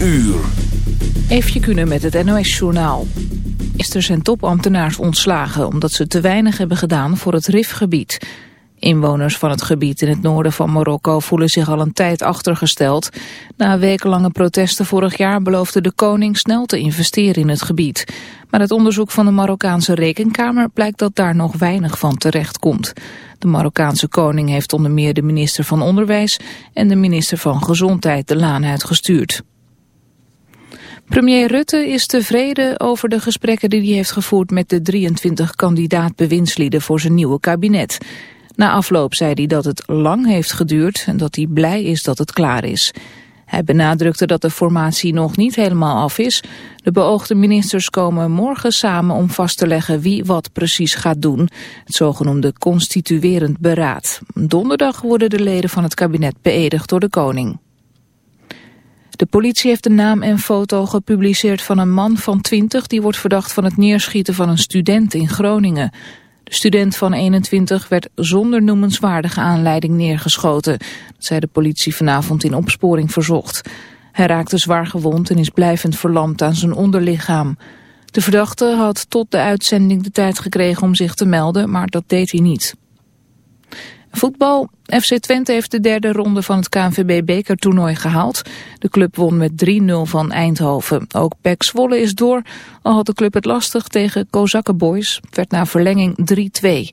uur. Eefje kunnen met het NOS-journaal. Er zijn topambtenaars ontslagen omdat ze te weinig hebben gedaan voor het RIF-gebied. Inwoners van het gebied in het noorden van Marokko voelen zich al een tijd achtergesteld. Na wekenlange protesten vorig jaar beloofde de koning snel te investeren in het gebied. Maar het onderzoek van de Marokkaanse rekenkamer blijkt dat daar nog weinig van terecht komt. De Marokkaanse koning heeft onder meer de minister van Onderwijs en de minister van Gezondheid de laan uitgestuurd. Premier Rutte is tevreden over de gesprekken die hij heeft gevoerd met de 23 kandidaat-bewindslieden voor zijn nieuwe kabinet. Na afloop zei hij dat het lang heeft geduurd en dat hij blij is dat het klaar is. Hij benadrukte dat de formatie nog niet helemaal af is. De beoogde ministers komen morgen samen om vast te leggen wie wat precies gaat doen. Het zogenoemde constituerend beraad. Donderdag worden de leden van het kabinet beëdigd door de koning. De politie heeft de naam en foto gepubliceerd van een man van 20... die wordt verdacht van het neerschieten van een student in Groningen. De student van 21 werd zonder noemenswaardige aanleiding neergeschoten. Dat zei de politie vanavond in opsporing verzocht. Hij raakte zwaar gewond en is blijvend verlamd aan zijn onderlichaam. De verdachte had tot de uitzending de tijd gekregen om zich te melden, maar dat deed hij niet. Voetbal. FC Twente heeft de derde ronde van het KNVB-bekertoernooi gehaald. De club won met 3-0 van Eindhoven. Ook PEC Zwolle is door, al had de club het lastig tegen Kozakke Boys. Het werd na verlenging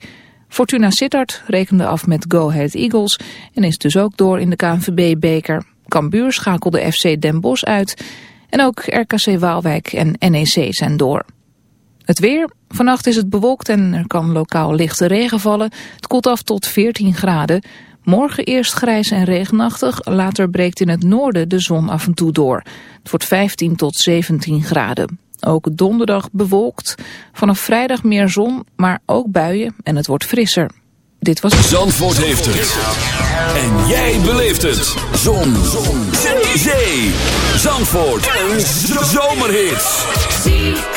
3-2. Fortuna Sittard rekende af met Go Ahead Eagles en is dus ook door in de KNVB-beker. Cambuur schakelde FC Den Bosch uit en ook RKC Waalwijk en NEC zijn door. Het weer. Vannacht is het bewolkt en er kan lokaal lichte regen vallen. Het koelt af tot 14 graden. Morgen eerst grijs en regenachtig. Later breekt in het noorden de zon af en toe door. Het wordt 15 tot 17 graden. Ook donderdag bewolkt. Vanaf vrijdag meer zon, maar ook buien en het wordt frisser. Dit was... Zandvoort heeft het. En jij beleeft het. Zon. zon. Zee. Zandvoort. Een zomerhit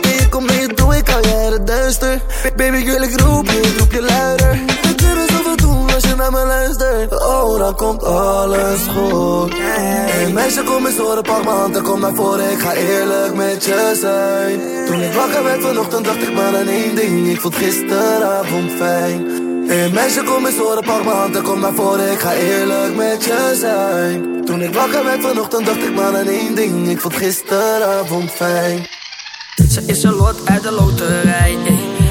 Baby, wil ik roep je, roep je luider. We kunnen zoveel doen als je naar me luistert. Oh, dan komt alles goed. Hey meisje, kom eens horen, pak m'n hand en kom naar voren. Ik ga eerlijk met je zijn. Toen ik wakker werd vanochtend, dacht ik maar aan één ding. Ik vond gisteravond fijn. Hey meisje, kom eens horen, pak m'n hand en kom naar voren. Ik ga eerlijk met je zijn. Toen ik wakker werd vanochtend, dacht ik maar aan één ding. Ik vond gisteravond fijn. Ze is een lot uit de loterij.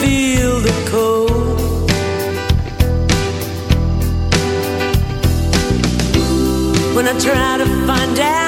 Feel the cold. When I try to find out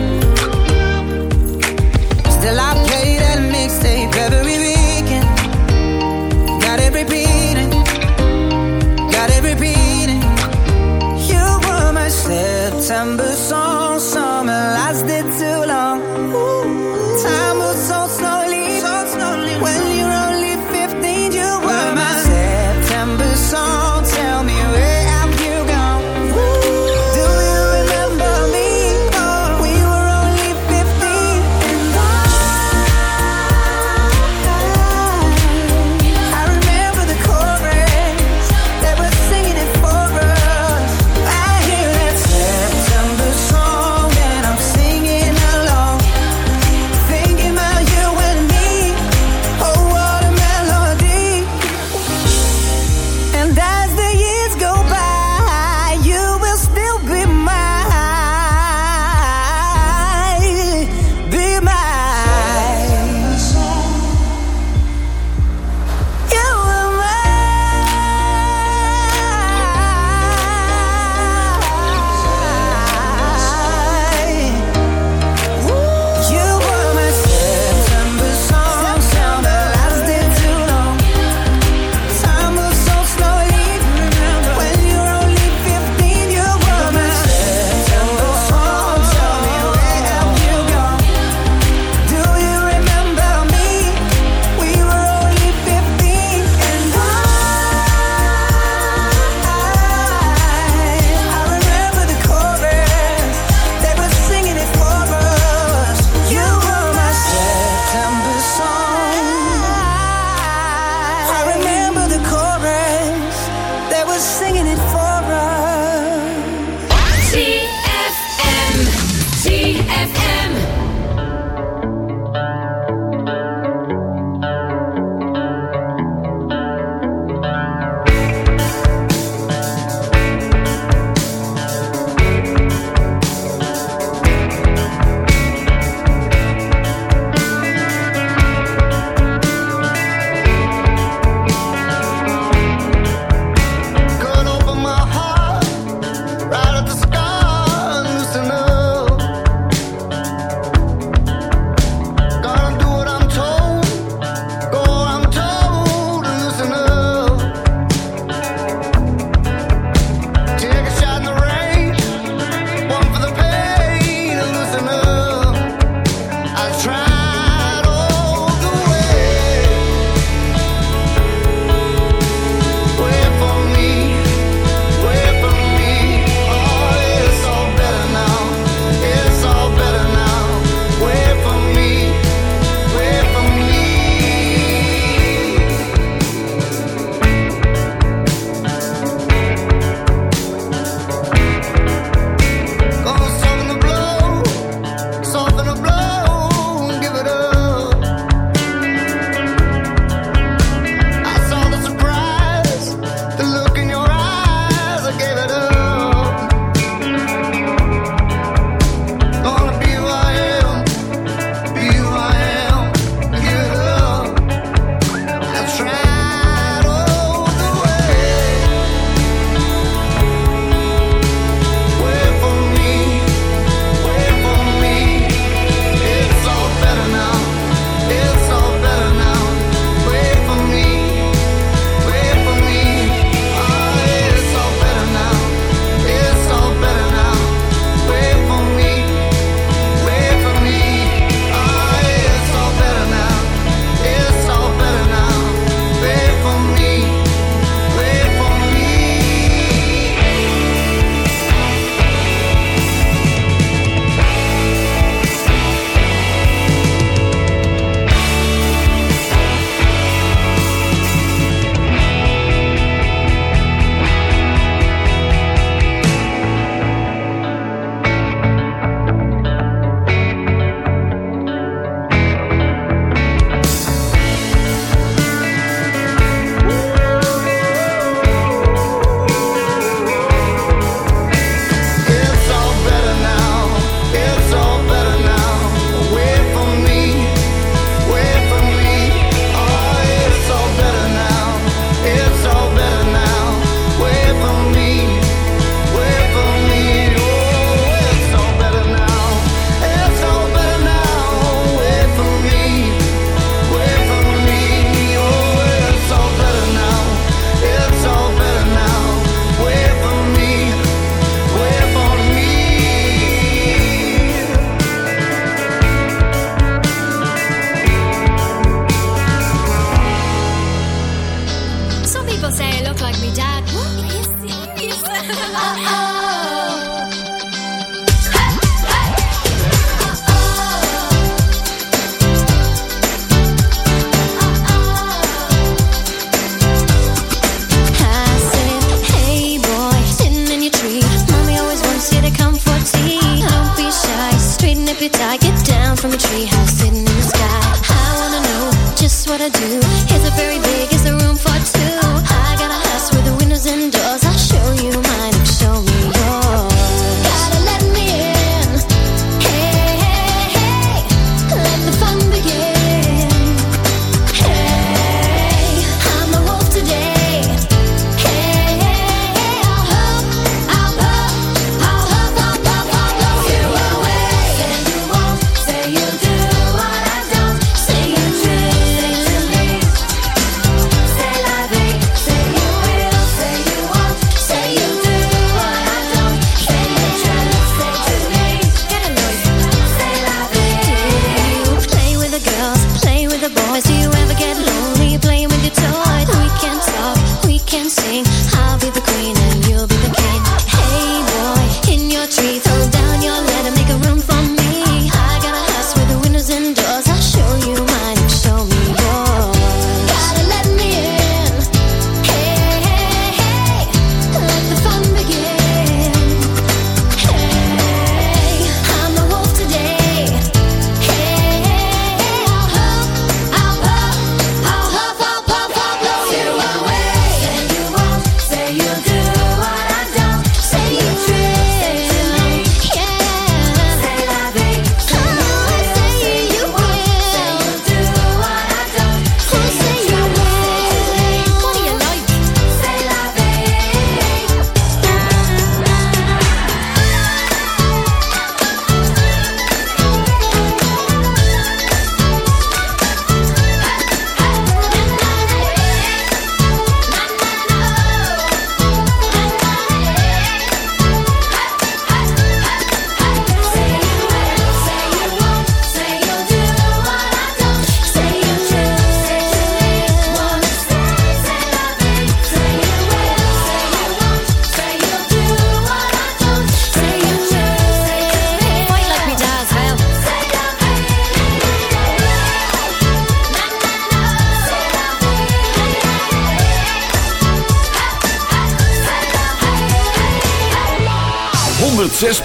December song.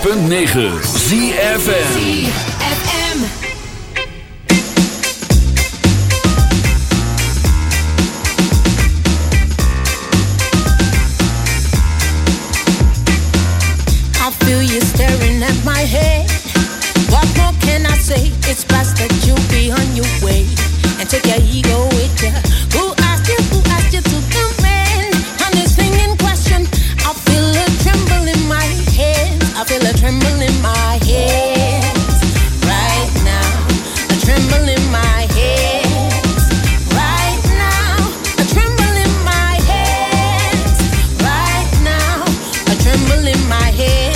.9 my head.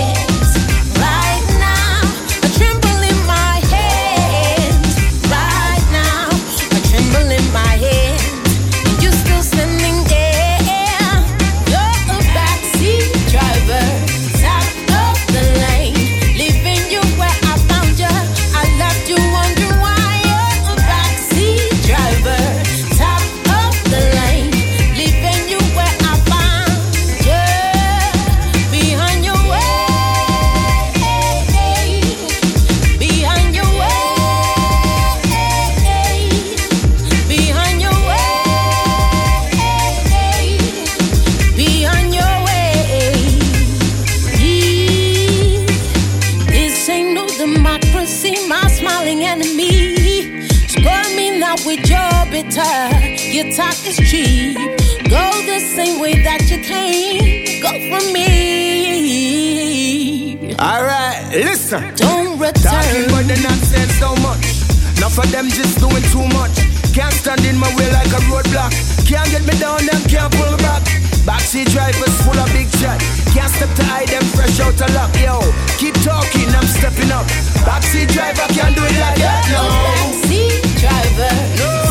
Alright, listen. Don't return. Talking but they not saying so much. Enough of them just doing too much. Can't stand in my way like a roadblock. Can't get me down, and can't pull back. Backseat drivers full of big chat. Can't step to hide them fresh out of luck. Yo, keep talking, I'm stepping up. Backseat driver can't do it like that. No, backseat driver. No.